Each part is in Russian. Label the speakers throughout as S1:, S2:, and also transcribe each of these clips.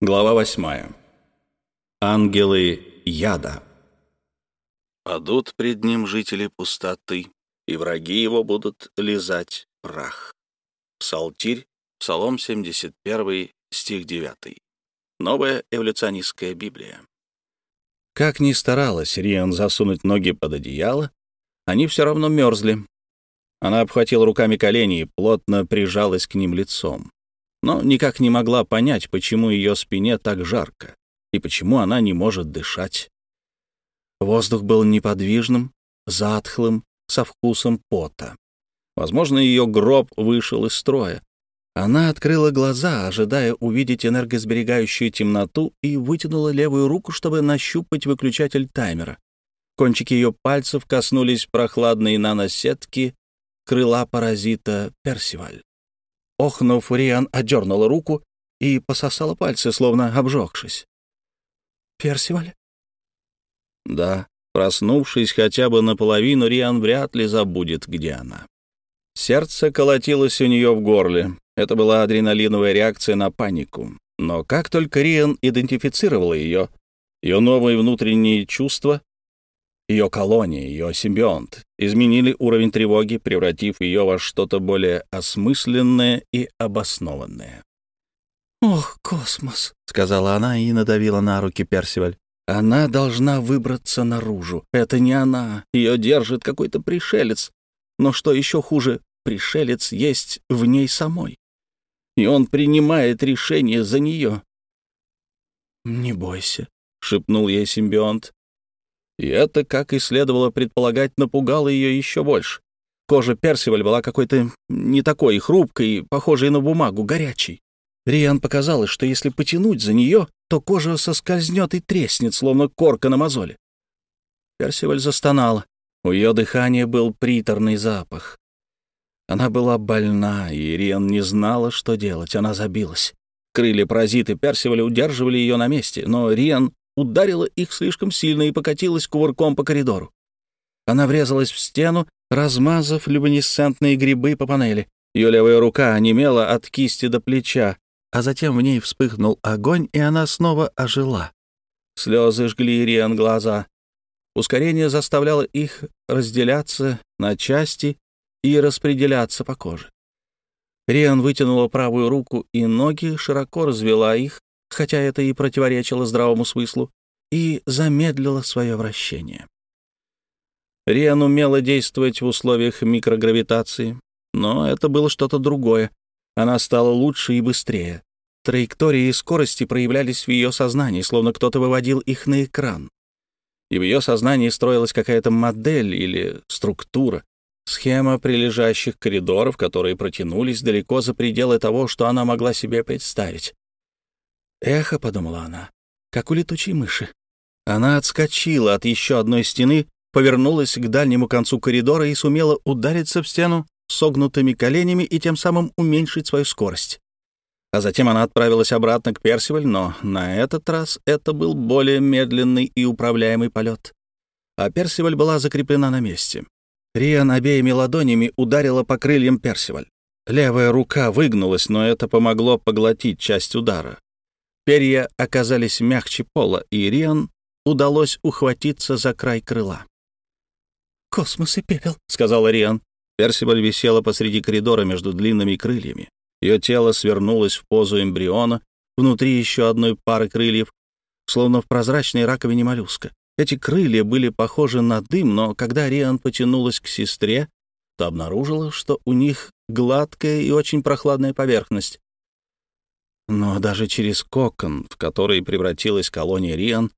S1: Глава восьмая. Ангелы яда. Падут пред ним жители пустоты, и враги его будут лизать прах. Псалтирь, Псалом 71, стих 9. Новая эволюционистская Библия. Как ни старалась Риан засунуть ноги под одеяло, они все равно мерзли. Она обхватила руками колени и плотно прижалась к ним лицом но никак не могла понять, почему ее спине так жарко и почему она не может дышать. Воздух был неподвижным, затхлым, со вкусом пота. Возможно, ее гроб вышел из строя. Она открыла глаза, ожидая увидеть энергосберегающую темноту, и вытянула левую руку, чтобы нащупать выключатель таймера. Кончики ее пальцев коснулись прохладной наносетки крыла паразита Персиваль. Охнув, Риан отдернула руку и пососала пальцы, словно обжегшись. «Персиваль?» Да, проснувшись хотя бы наполовину, Риан вряд ли забудет, где она. Сердце колотилось у нее в горле. Это была адреналиновая реакция на панику. Но как только Риан идентифицировала ее, ее новые внутренние чувства ее колония, ее симбионт изменили уровень тревоги, превратив ее во что-то более осмысленное и обоснованное. «Ох, космос!» — сказала она и надавила на руки Персиваль. «Она должна выбраться наружу. Это не она. Ее держит какой-то пришелец. Но что еще хуже, пришелец есть в ней самой. И он принимает решение за нее». «Не бойся», — шепнул ей симбионт. И это, как и следовало предполагать, напугало ее еще больше. Кожа Персиваль была какой-то не такой хрупкой, похожей на бумагу, горячей. Риан показалось, что если потянуть за нее, то кожа соскользнет и треснет, словно корка на мозоле. Персиваль застонала. У ее дыхания был приторный запах. Она была больна, и Риан не знала, что делать. Она забилась. Крылья паразиты Персиваля удерживали ее на месте, но Риан ударила их слишком сильно и покатилась кувырком по коридору. Она врезалась в стену, размазав люминесцентные грибы по панели. Ее левая рука онемела от кисти до плеча, а затем в ней вспыхнул огонь, и она снова ожила. Слезы жгли Ириан глаза. Ускорение заставляло их разделяться на части и распределяться по коже. Риан вытянула правую руку и ноги, широко развела их, хотя это и противоречило здравому смыслу, и замедлило свое вращение. Риан умела действовать в условиях микрогравитации, но это было что-то другое. Она стала лучше и быстрее. Траектории и скорости проявлялись в ее сознании, словно кто-то выводил их на экран. И в ее сознании строилась какая-то модель или структура, схема прилежащих коридоров, которые протянулись далеко за пределы того, что она могла себе представить. «Эхо», — подумала она, — «как у летучей мыши». Она отскочила от еще одной стены, повернулась к дальнему концу коридора и сумела удариться в стену согнутыми коленями и тем самым уменьшить свою скорость. А затем она отправилась обратно к Персиваль, но на этот раз это был более медленный и управляемый полет. А Персиваль была закреплена на месте. Риан обеими ладонями ударила по крыльям Персиваль. Левая рука выгнулась, но это помогло поглотить часть удара. Перья оказались мягче пола, и Риан удалось ухватиться за край крыла. «Космос и пепел», — сказала Риан. Персибаль висела посреди коридора между длинными крыльями. Ее тело свернулось в позу эмбриона, внутри еще одной пары крыльев, словно в прозрачной раковине моллюска. Эти крылья были похожи на дым, но когда Риан потянулась к сестре, то обнаружила, что у них гладкая и очень прохладная поверхность. Но даже через кокон, в который превратилась колония Риан,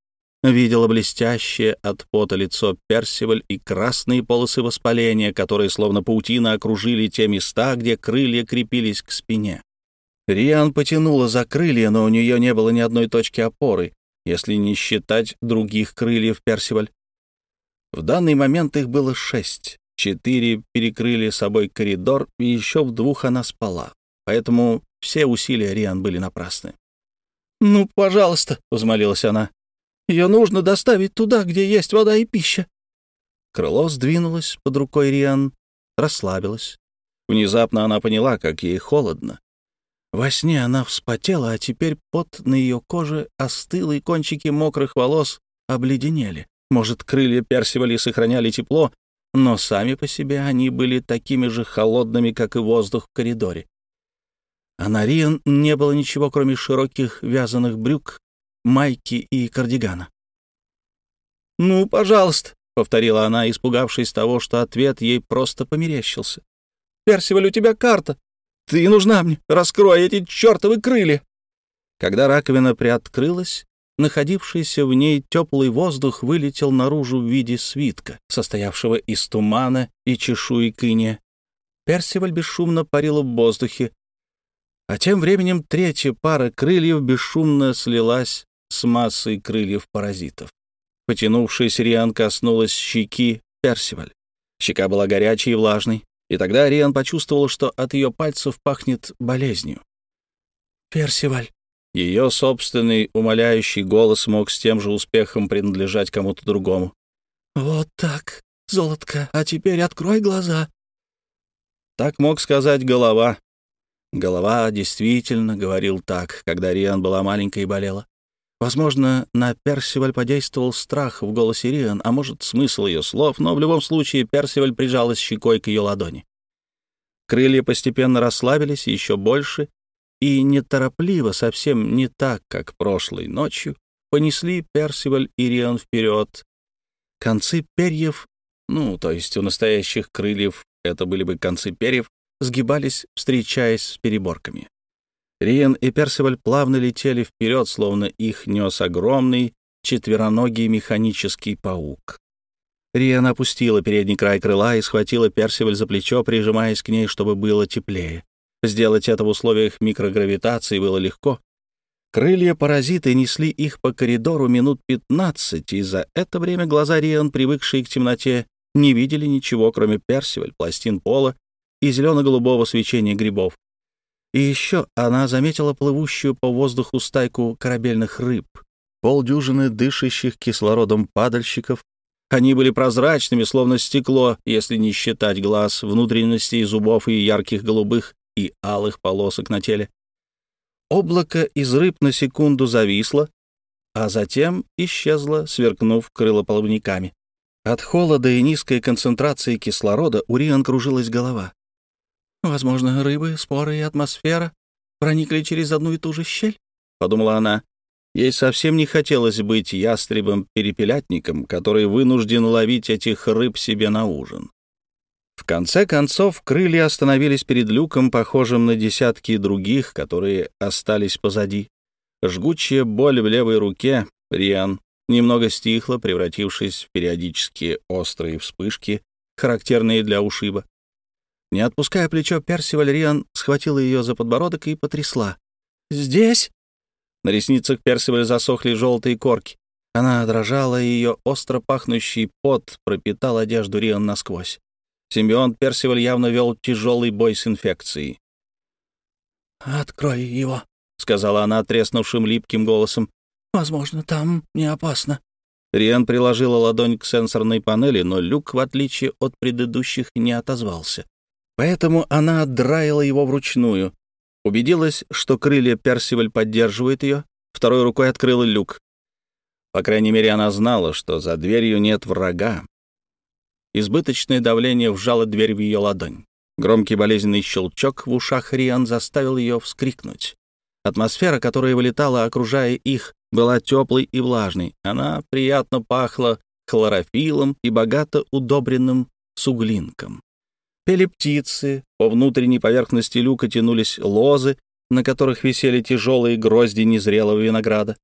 S1: видела блестящее от пота лицо Персиваль и красные полосы воспаления, которые словно паутина окружили те места, где крылья крепились к спине. Риан потянула за крылья, но у нее не было ни одной точки опоры, если не считать других крыльев Персиваль. В данный момент их было шесть. Четыре перекрыли собой коридор, и еще в двух она спала. Поэтому все усилия Риан были напрасны. «Ну, пожалуйста», — взмолилась она, — «ее нужно доставить туда, где есть вода и пища». Крыло сдвинулось под рукой Риан, расслабилась. Внезапно она поняла, как ей холодно. Во сне она вспотела, а теперь пот на ее коже остыл, и кончики мокрых волос обледенели. Может, крылья Персивали сохраняли тепло, но сами по себе они были такими же холодными, как и воздух в коридоре. А на Риан не было ничего, кроме широких вязаных брюк, майки и кардигана. «Ну, пожалуйста», — повторила она, испугавшись того, что ответ ей просто померещился. «Персиваль, у тебя карта. Ты нужна мне. Раскрой эти чертовы крылья!» Когда раковина приоткрылась, находившийся в ней теплый воздух вылетел наружу в виде свитка, состоявшего из тумана и чешуек иния. Персиваль бесшумно парила в воздухе, а тем временем третья пара крыльев бесшумно слилась с массой крыльев паразитов. Потянувшись, Риан коснулась щеки Персиваль. Щека была горячей и влажной, и тогда Риан почувствовал, что от ее пальцев пахнет болезнью. «Персиваль», ее собственный умоляющий голос мог с тем же успехом принадлежать кому-то другому. «Вот так, золотко, а теперь открой глаза». Так мог сказать голова. Голова действительно говорил так, когда Риан была маленькой и болела. Возможно, на Персиваль подействовал страх в голосе Риан, а может, смысл ее слов, но в любом случае Персиваль прижалась щекой к ее ладони. Крылья постепенно расслабились еще больше, и неторопливо, совсем не так, как прошлой ночью, понесли Персиваль и Риан вперед. Концы перьев, ну, то есть у настоящих крыльев это были бы концы перьев, сгибались, встречаясь с переборками. Риан и Персиваль плавно летели вперед, словно их нес огромный четвероногий механический паук. Риан опустила передний край крыла и схватила Персиваль за плечо, прижимаясь к ней, чтобы было теплее. Сделать это в условиях микрогравитации было легко. Крылья паразиты несли их по коридору минут 15, и за это время глаза Риан, привыкшие к темноте, не видели ничего, кроме персиваль, пластин пола и зелено-голубого свечения грибов. И еще она заметила плывущую по воздуху стайку корабельных рыб, полдюжины дышащих кислородом падальщиков. Они были прозрачными, словно стекло, если не считать глаз, внутренностей, зубов и ярких голубых и алых полосок на теле. Облако из рыб на секунду зависло, а затем исчезло, сверкнув крылоплавниками. От холода и низкой концентрации кислорода у Риан кружилась голова. «Возможно, рыбы, споры и атмосфера проникли через одну и ту же щель», — подумала она. Ей совсем не хотелось быть ястребом-перепелятником, который вынужден ловить этих рыб себе на ужин. В конце концов, крылья остановились перед люком, похожим на десятки других, которые остались позади. Жгучая боль в левой руке, Риан, немного стихла, превратившись в периодические острые вспышки, характерные для ушиба. Не отпуская плечо Персиваль, Риан схватила ее за подбородок и потрясла. «Здесь?» На ресницах Персиваль засохли желтые корки. Она дрожала, и ее остро пахнущий пот пропитал одежду Риан насквозь. Симбионт Персиваль явно вел тяжелый бой с инфекцией. «Открой его», — сказала она треснувшим липким голосом. «Возможно, там не опасно». Риан приложила ладонь к сенсорной панели, но люк, в отличие от предыдущих, не отозвался. Поэтому она отдраила его вручную. Убедилась, что крылья Персиваль поддерживают ее, второй рукой открыла люк. По крайней мере, она знала, что за дверью нет врага, Избыточное давление вжало дверь в ее ладонь. Громкий болезненный щелчок в ушах Риан заставил ее вскрикнуть. Атмосфера, которая вылетала, окружая их, была теплой и влажной. Она приятно пахла хлорофилом и богато удобренным суглинком. Пели птицы, по внутренней поверхности люка тянулись лозы, на которых висели тяжелые грозди незрелого винограда.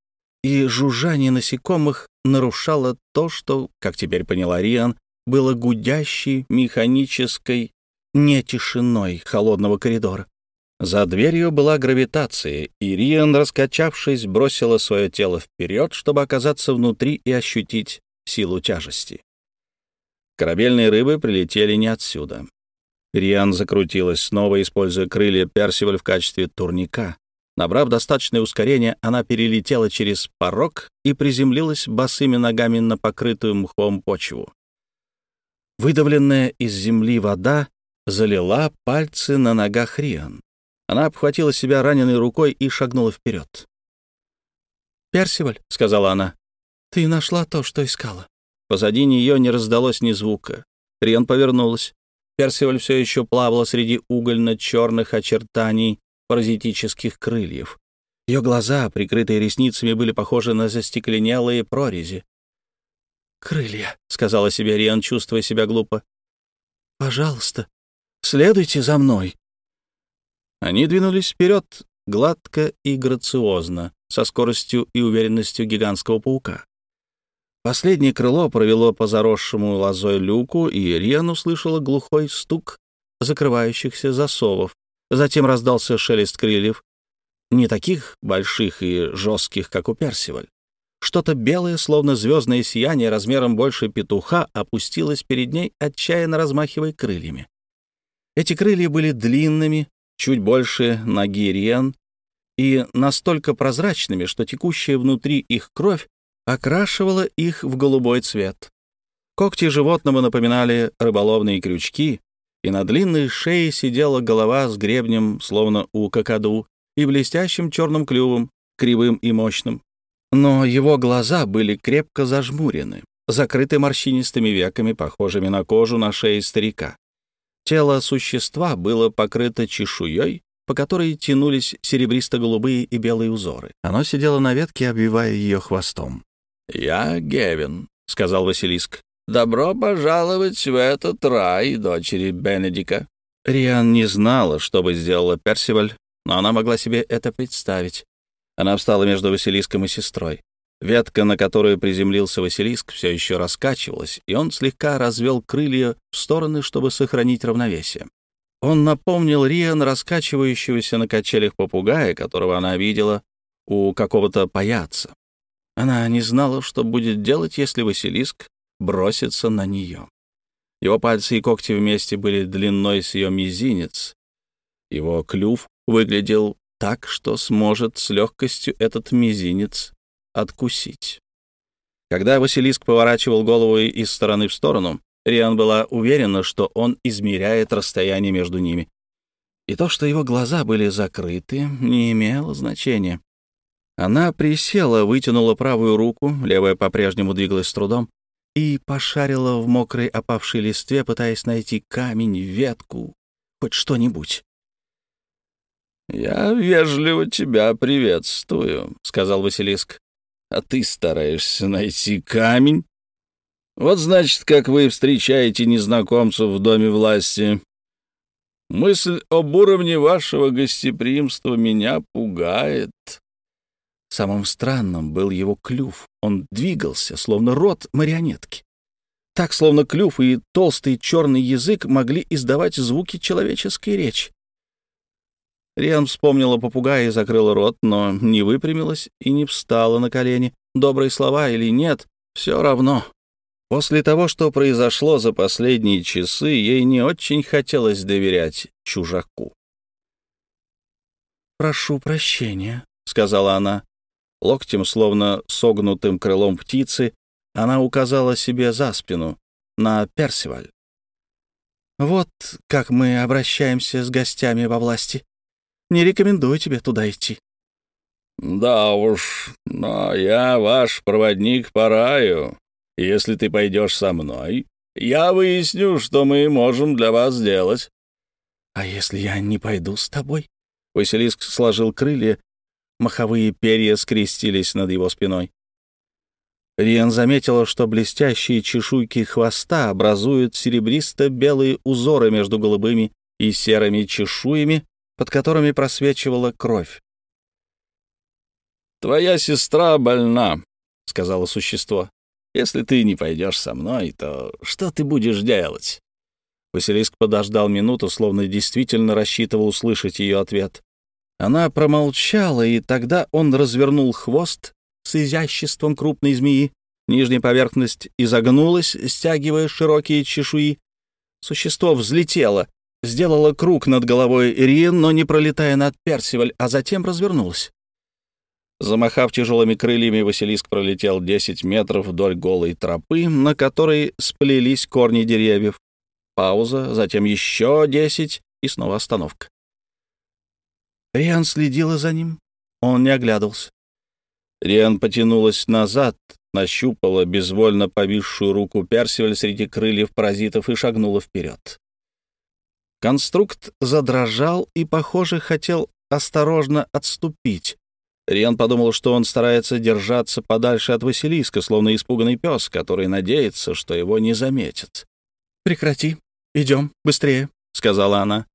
S1: И жужжание насекомых нарушало то, что, как теперь поняла Риан, было гудящей, механической, не холодного коридора. За дверью была гравитация, и Риан, раскачавшись, бросила свое тело вперед, чтобы оказаться внутри и ощутить силу тяжести. Корабельные рыбы прилетели не отсюда. Риан закрутилась снова, используя крылья Персиваль в качестве турника. Набрав достаточное ускорение, она перелетела через порог и приземлилась босыми ногами на покрытую мхом почву. Выдавленная из земли вода залила пальцы на ногах Риан. Она обхватила себя раненой рукой и шагнула вперед.
S2: «Персиваль», — сказала она, — «ты нашла то, что искала».
S1: Позади нее не раздалось ни звука. Риан повернулась. Персиваль все еще плавала среди угольно-черных очертаний паразитических крыльев. Ее глаза, прикрытые ресницами, были похожи на застекленелые прорези.
S2: «Крылья», —
S1: сказала себе Риан, чувствуя себя глупо.
S2: «Пожалуйста, следуйте за мной».
S1: Они двинулись вперед гладко и грациозно, со скоростью и уверенностью гигантского паука. Последнее крыло провело по заросшему лозой люку, и Риан услышала глухой стук закрывающихся засовов. Затем раздался шелест крыльев, не таких больших и жестких, как у Персиваль. Что-то белое, словно звездное сияние, размером больше петуха, опустилось перед ней, отчаянно размахивая крыльями. Эти крылья были длинными, чуть больше ноги Риан, и настолько прозрачными, что текущая внутри их кровь окрашивала их в голубой цвет. Когти животного напоминали рыболовные крючки, и на длинной шее сидела голова с гребнем, словно у какаду, и блестящим черным клювом, кривым и мощным. Но его глаза были крепко зажмурены, закрыты морщинистыми веками, похожими на кожу на шее старика. Тело существа было покрыто чешуей, по которой тянулись серебристо-голубые и белые узоры. Оно сидело на ветке, обвивая ее хвостом. «Я Гевин», — сказал Василиск. «Добро пожаловать в этот рай, дочери Бенедика». Риан не знала, что бы сделала Персиваль, но она могла себе это представить. Она встала между Василиском и сестрой. Ветка, на которую приземлился Василиск, все еще раскачивалась, и он слегка развел крылья в стороны, чтобы сохранить равновесие. Он напомнил Риан раскачивающегося на качелях попугая, которого она видела у какого-то паяца. Она не знала, что будет делать, если Василиск бросится на нее. Его пальцы и когти вместе были длиной с ее мизинец. Его клюв выглядел так, что сможет с легкостью этот мизинец откусить. Когда Василиск поворачивал голову из стороны в сторону, Риан была уверена, что он измеряет расстояние между ними. И то, что его глаза были закрыты, не имело значения. Она присела, вытянула правую руку, левая по-прежнему двигалась с трудом, и пошарила в мокрой опавшей листве, пытаясь найти камень, ветку, хоть что-нибудь. «Я вежливо тебя приветствую», — сказал Василиск. «А ты стараешься найти камень? Вот значит, как вы встречаете незнакомцев в доме власти. Мысль об уровне вашего гостеприимства меня пугает». Самым странным был его клюв. Он двигался, словно рот марионетки. Так, словно клюв и толстый черный язык могли издавать звуки человеческой речи. Риан вспомнила попугая и закрыла рот, но не выпрямилась и не встала на колени. Добрые слова или нет, все равно. После того, что произошло за последние часы, ей не очень хотелось доверять чужаку.
S2: «Прошу прощения», — сказала она.
S1: Локтем, словно согнутым крылом птицы, она указала себе за спину, на Персиваль.
S2: «Вот как мы обращаемся с гостями во власти. Не рекомендую тебе туда идти».
S1: «Да уж, но я ваш проводник по раю. Если ты пойдешь со мной, я выясню, что мы можем для вас сделать».
S2: «А если я не пойду с тобой?»
S1: Василиск сложил крылья, маховые перья скрестились над его спиной. Риан заметила, что блестящие чешуйки хвоста образуют серебристо-белые узоры между голубыми и серыми чешуями, под которыми просвечивала кровь. «Твоя сестра больна», — сказала существо. «Если ты не пойдешь со мной, то что ты будешь делать?» Василиск подождал минуту, словно действительно рассчитывал услышать ее ответ. Она промолчала, и тогда он развернул хвост с изяществом крупной змеи. Нижняя поверхность изогнулась, стягивая широкие чешуи. Существо взлетело, сделала круг над головой Ириен, но не пролетая над Персиваль, а затем развернулась. Замахав тяжелыми крыльями, Василиск пролетел 10 метров вдоль голой тропы, на которой сплелись корни деревьев. Пауза, затем еще 10 и снова остановка.
S2: Риан следила за ним. Он не оглядывался.
S1: Риан потянулась назад, нащупала безвольно повисшую руку Персиваль среди крыльев паразитов и шагнула вперед.
S2: Конструкт задрожал и, похоже, хотел осторожно отступить.
S1: Риан подумал, что он старается держаться подальше от Василиска, словно испуганный пес, который надеется, что его не заметят.
S2: «Прекрати. Идем. Быстрее», — сказала она.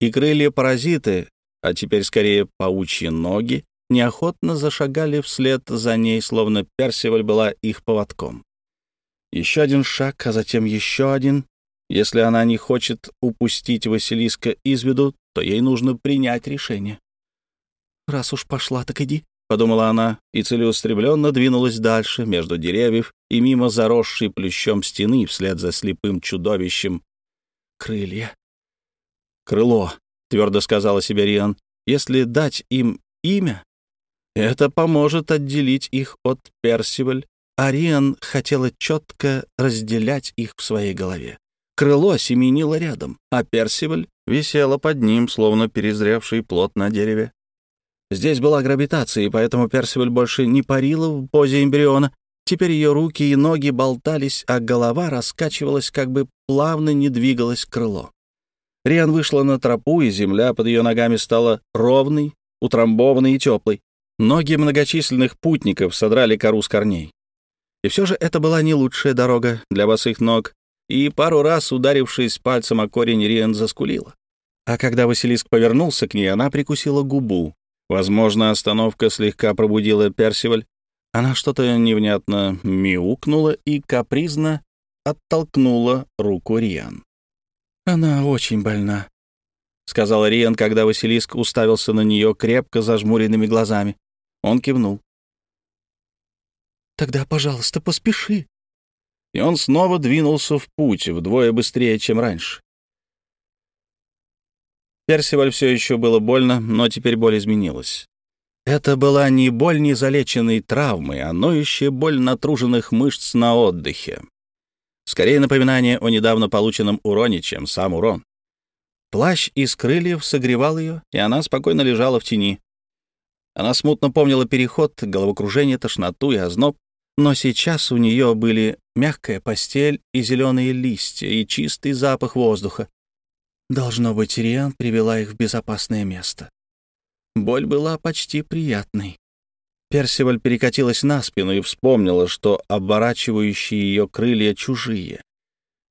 S2: И крылья-паразиты, а теперь скорее паучьи ноги, неохотно зашагали вслед за ней, словно Персиваль была их поводком. Еще один шаг, а затем еще один. Если она не хочет упустить Василиска из виду, то ей нужно принять решение. «Раз уж пошла, так иди», — подумала она, и целеустремленно двинулась дальше, между деревьев и мимо заросшей плющом стены, вслед за слепым чудовищем. «Крылья». «Крыло», — твердо сказала себе Риан. «Если дать им имя, это поможет отделить их от Персиваль. Ариан хотела четко разделять их в своей голове. Крыло семенило рядом, а Персиваль висела под ним, словно перезревший плод на дереве. Здесь была гравитация, и поэтому Персиваль больше не парила в позе эмбриона. Теперь ее руки и ноги болтались, а голова раскачивалась, как бы плавно не двигалось крыло. Риан вышла на тропу, и земля под ее ногами стала ровной, утрамбованной и теплой. Ноги многочисленных путников содрали кору с корней. И все же это была не лучшая дорога для босых ног, и пару раз, ударившись пальцем о корень, Риан заскулила. А когда Василиск повернулся к ней, она прикусила губу. Возможно, остановка слегка пробудила Персиваль. Она что-то невнятно мяукнула и капризно оттолкнула руку Риан. «Она очень больна», — сказала Риан, когда Василиск уставился на нее крепко зажмуренными глазами. Он кивнул. «Тогда, пожалуйста, поспеши». И он снова двинулся в путь, вдвое быстрее, чем раньше. Персиваль все еще было больно, но теперь боль изменилась. Это была не боль незалеченной травмы, а ноющая боль натруженных мышц на отдыхе. Скорее напоминание о недавно полученном уроне, чем сам урон. Плащ из крыльев согревал ее, и она спокойно лежала в тени. Она смутно помнила переход, головокружение, тошноту и озноб, но сейчас у нее были мягкая постель и зеленые листья, и чистый запах воздуха. Должно быть, Риан привела их в безопасное место. Боль была почти приятной. Персиваль перекатилась на спину и вспомнила, что оборачивающие ее крылья чужие.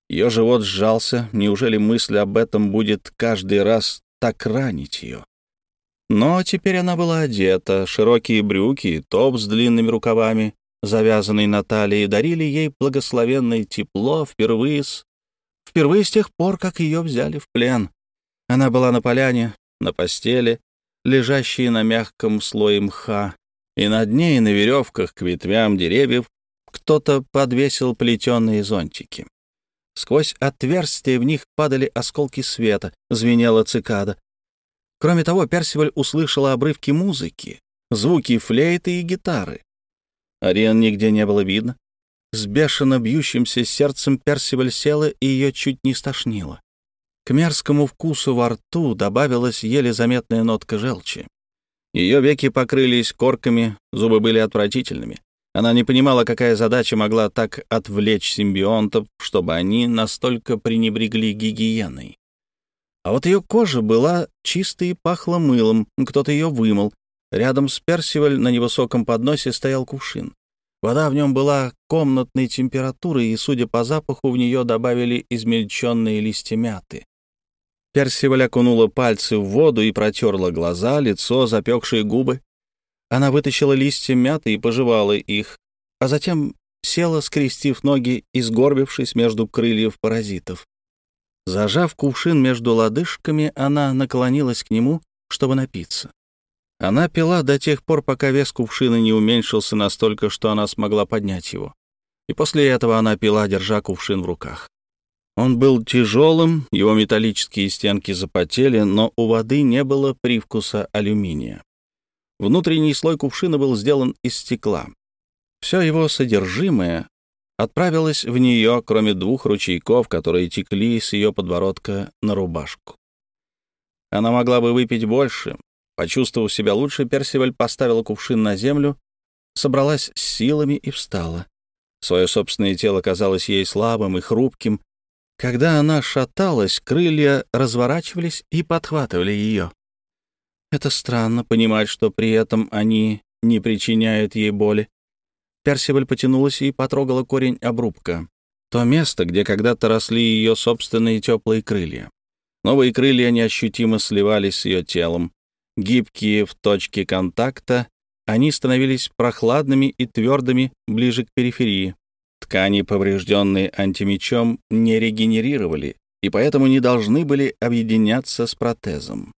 S2: Ее живот сжался, неужели мысль об этом будет каждый раз так ранить ее? Но теперь она была одета, широкие брюки, топ с длинными рукавами, завязанный на талии, дарили ей благословенное тепло впервые с... впервые с тех пор, как ее взяли в плен. Она была на поляне, на постели, лежащей на мягком слое мха, и над ней на веревках к ветвям деревьев кто-то подвесил плетеные зонтики. Сквозь отверстия в них падали осколки света, звенела цикада, Кроме того, Персиваль услышала обрывки музыки, звуки флейты и гитары. Ариан нигде не было видно. С бешено бьющимся сердцем Персиваль села и ее чуть не стошнило. К мерзкому вкусу во рту добавилась еле заметная нотка желчи. Ее веки покрылись корками, зубы были отвратительными. Она не понимала, какая задача могла так отвлечь симбионтов, чтобы они настолько пренебрегли гигиеной. А вот ее кожа была чистой и пахла мылом, кто-то ее вымыл. Рядом с Персиваль на невысоком подносе стоял кувшин. Вода в нем была комнатной температуры, и, судя по запаху, в нее добавили измельченные листья мяты. Персиваль окунула пальцы в воду и протерла глаза, лицо, запекшие губы. Она вытащила листья мяты и пожевала их, а затем села, скрестив ноги и сгорбившись между крыльев паразитов. Зажав кувшин между лодыжками, она наклонилась к нему, чтобы напиться. Она пила до тех пор, пока вес кувшина не уменьшился настолько, что она смогла поднять его. И после этого она пила, держа кувшин в руках. Он был тяжелым, его металлические стенки запотели, но у воды не было привкуса алюминия. Внутренний слой кувшина был сделан из стекла. Все его содержимое отправилась в нее, кроме двух ручейков, которые текли с ее подбородка на рубашку. Она могла бы выпить больше, Почувствовав себя лучше, Персиваль поставила кувшин на землю, собралась с силами и встала. Свое собственное тело казалось ей слабым и хрупким. Когда она шаталась, крылья разворачивались и подхватывали ее. Это странно понимать, что при этом они не причиняют ей боли. Персиваль потянулась и потрогала корень обрубка. То место, где когда-то росли ее собственные теплые крылья. Новые крылья неощутимо сливались с ее телом. Гибкие в точке контакта, они становились прохладными и твердыми ближе к периферии. Ткани, поврежденные антимечом, не регенерировали и поэтому не должны были объединяться с протезом.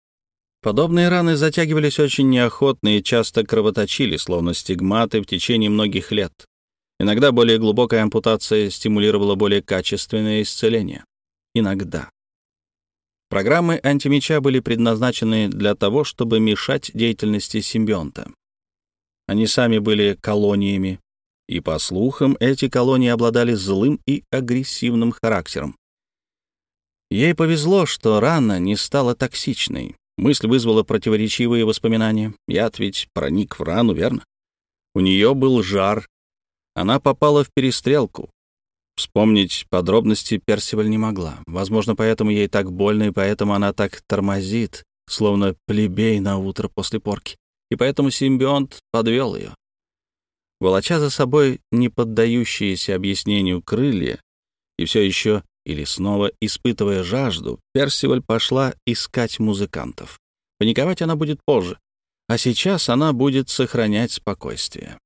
S2: Подобные раны затягивались очень неохотно и часто кровоточили, словно стигматы в течение многих лет. Иногда более глубокая ампутация стимулировала более качественное исцеление. Иногда. Программы антимеча были предназначены для того, чтобы мешать деятельности симбионта. Они сами были колониями, и, по слухам, эти колонии обладали злым и агрессивным характером. Ей повезло, что рана не стала токсичной. Мысль вызвала противоречивые воспоминания. Яд ведь проник в рану, верно? У нее был жар. Она попала в перестрелку. Вспомнить подробности Персиваль не могла. Возможно, поэтому ей так больно, и поэтому она так тормозит, словно плебей на утро после порки. И поэтому симбионт подвел ее. Волоча за собой неподдающиеся объяснению крылья и все еще или снова испытывая жажду, Персиваль пошла искать музыкантов. Паниковать она будет позже, а сейчас она будет сохранять спокойствие.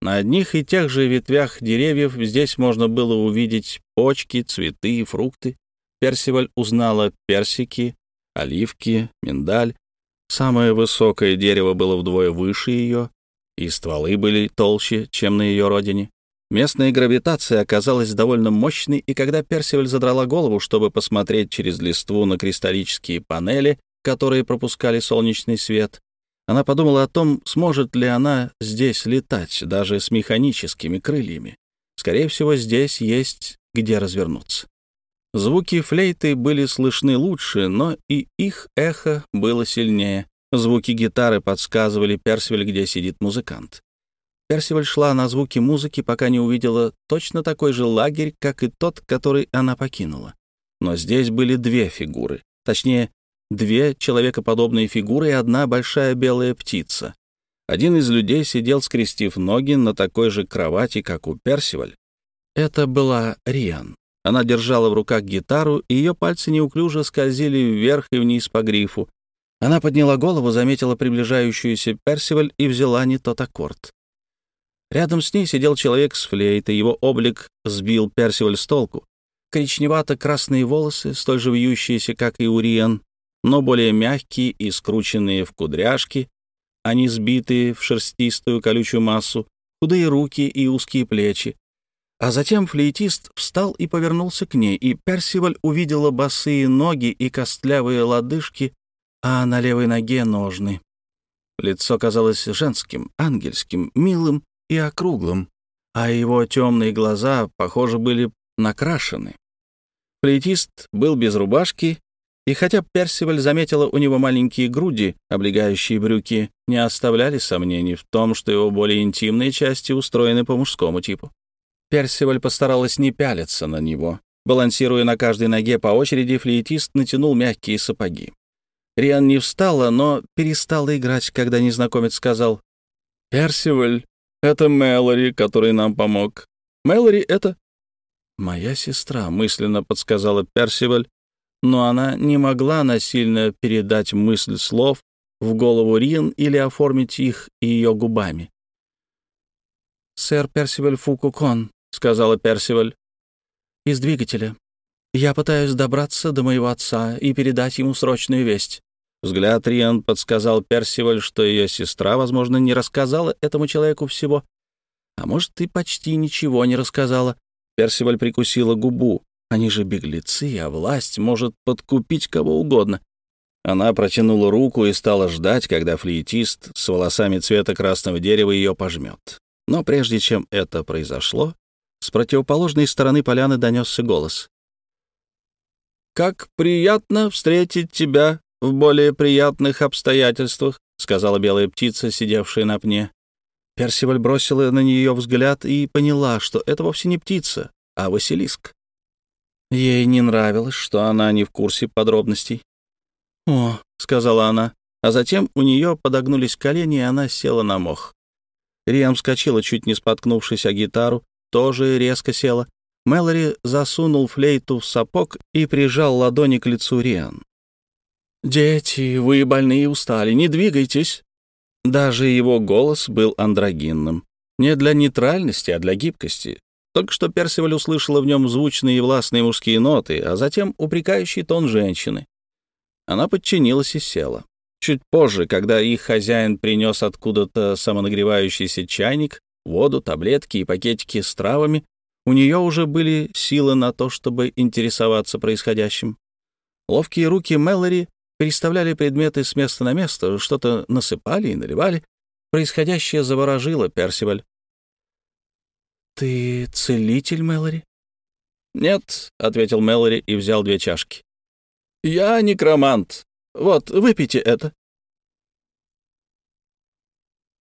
S2: На одних и тех же ветвях деревьев здесь можно было увидеть почки, цветы и фрукты. Персиваль узнала персики, оливки, миндаль. Самое высокое дерево было вдвое выше ее, и стволы были толще, чем на ее родине. Местная гравитация оказалась довольно мощной, и когда Персиваль задрала голову, чтобы посмотреть через листву на кристаллические панели, которые пропускали солнечный свет, она подумала о том, сможет ли она здесь летать, даже с механическими крыльями. Скорее всего, здесь есть где развернуться. Звуки флейты были слышны лучше, но и их эхо было сильнее. Звуки гитары подсказывали Персиваль, где сидит музыкант. Персиваль шла на звуки музыки, пока не увидела точно такой же лагерь, как и тот, который она покинула. Но здесь были две фигуры, точнее, две человекоподобные фигуры и одна большая белая птица. Один из людей сидел, скрестив ноги на такой же кровати, как у Персиваль. Это была Риан. Она держала в руках гитару, и ее пальцы неуклюже скользили вверх и вниз по грифу. Она подняла голову, заметила приближающуюся Персиваль и взяла не тот аккорд. Рядом с ней сидел человек с флейтой, его облик сбил Персиваль с толку. Коричневато-красные волосы, столь же вьющиеся, как и у Риан, но более мягкие и скрученные в кудряшки, они сбитые в шерстистую колючую массу, худые руки и узкие плечи. А затем флейтист встал и повернулся к ней, и Персиваль увидела босые ноги и костлявые лодыжки, а на левой ноге ножны. Лицо казалось женским, ангельским, милым и округлым, а его темные глаза, похоже, были накрашены. Флейтист был без рубашки, и хотя Персиваль заметила у него маленькие груди, облегающие брюки, не оставляли сомнений в том, что его более интимные части устроены по мужскому типу. Персиваль постаралась не пялиться на него. Балансируя на каждой ноге по очереди, флейтист натянул мягкие сапоги. Риан не встала, но перестала играть, когда незнакомец сказал «Персиваль, это Мэлори, который нам помог. Мэлори — это...» «Моя сестра», — мысленно подсказала Персиваль, но она не могла насильно передать мысль слов в голову Рин или оформить их ее губами. «Сэр Персиваль Фукукон», — сказала Персиваль, — «из двигателя. Я пытаюсь добраться до моего отца и передать ему срочную весть. Взгляд Риан подсказал Персиваль, что ее сестра, возможно, не рассказала этому человеку всего. А может, и почти ничего не рассказала. Персиваль прикусила губу. Они же беглецы, а власть может подкупить кого угодно. Она протянула руку и стала ждать, когда флейтист с волосами цвета красного дерева ее пожмет. Но прежде чем это произошло, с противоположной стороны поляны донесся голос. «Как приятно встретить тебя в более приятных обстоятельствах», — сказала белая птица, сидевшая на пне. Персиваль бросила на нее взгляд и поняла, что это вовсе не птица, а Василиск. Ей не нравилось, что она не в курсе подробностей. «О», — сказала она, а затем у нее подогнулись колени, и она села на мох. Риам вскочила, чуть не споткнувшись о гитару, тоже резко села. Мэлори засунул флейту в сапог и прижал ладони к лицу Риан. «Дети, вы больные и устали, не двигайтесь!» Даже его голос был андрогинным. Не для нейтральности, а для гибкости. Только что Персиваль услышала в нем звучные и властные мужские ноты, а затем упрекающий тон женщины. Она подчинилась и села. Чуть позже, когда их хозяин принес откуда-то самонагревающийся чайник, воду, таблетки и пакетики с травами, у нее уже были силы на то, чтобы интересоваться происходящим. Ловкие руки Мэлори переставляли предметы с места на место, что-то насыпали и наливали. Происходящее заворожило Персиваль. «Ты целитель, Мэлори?» «Нет», — ответил Мэлори и взял две чашки. «Я некромант. Вот, выпейте это».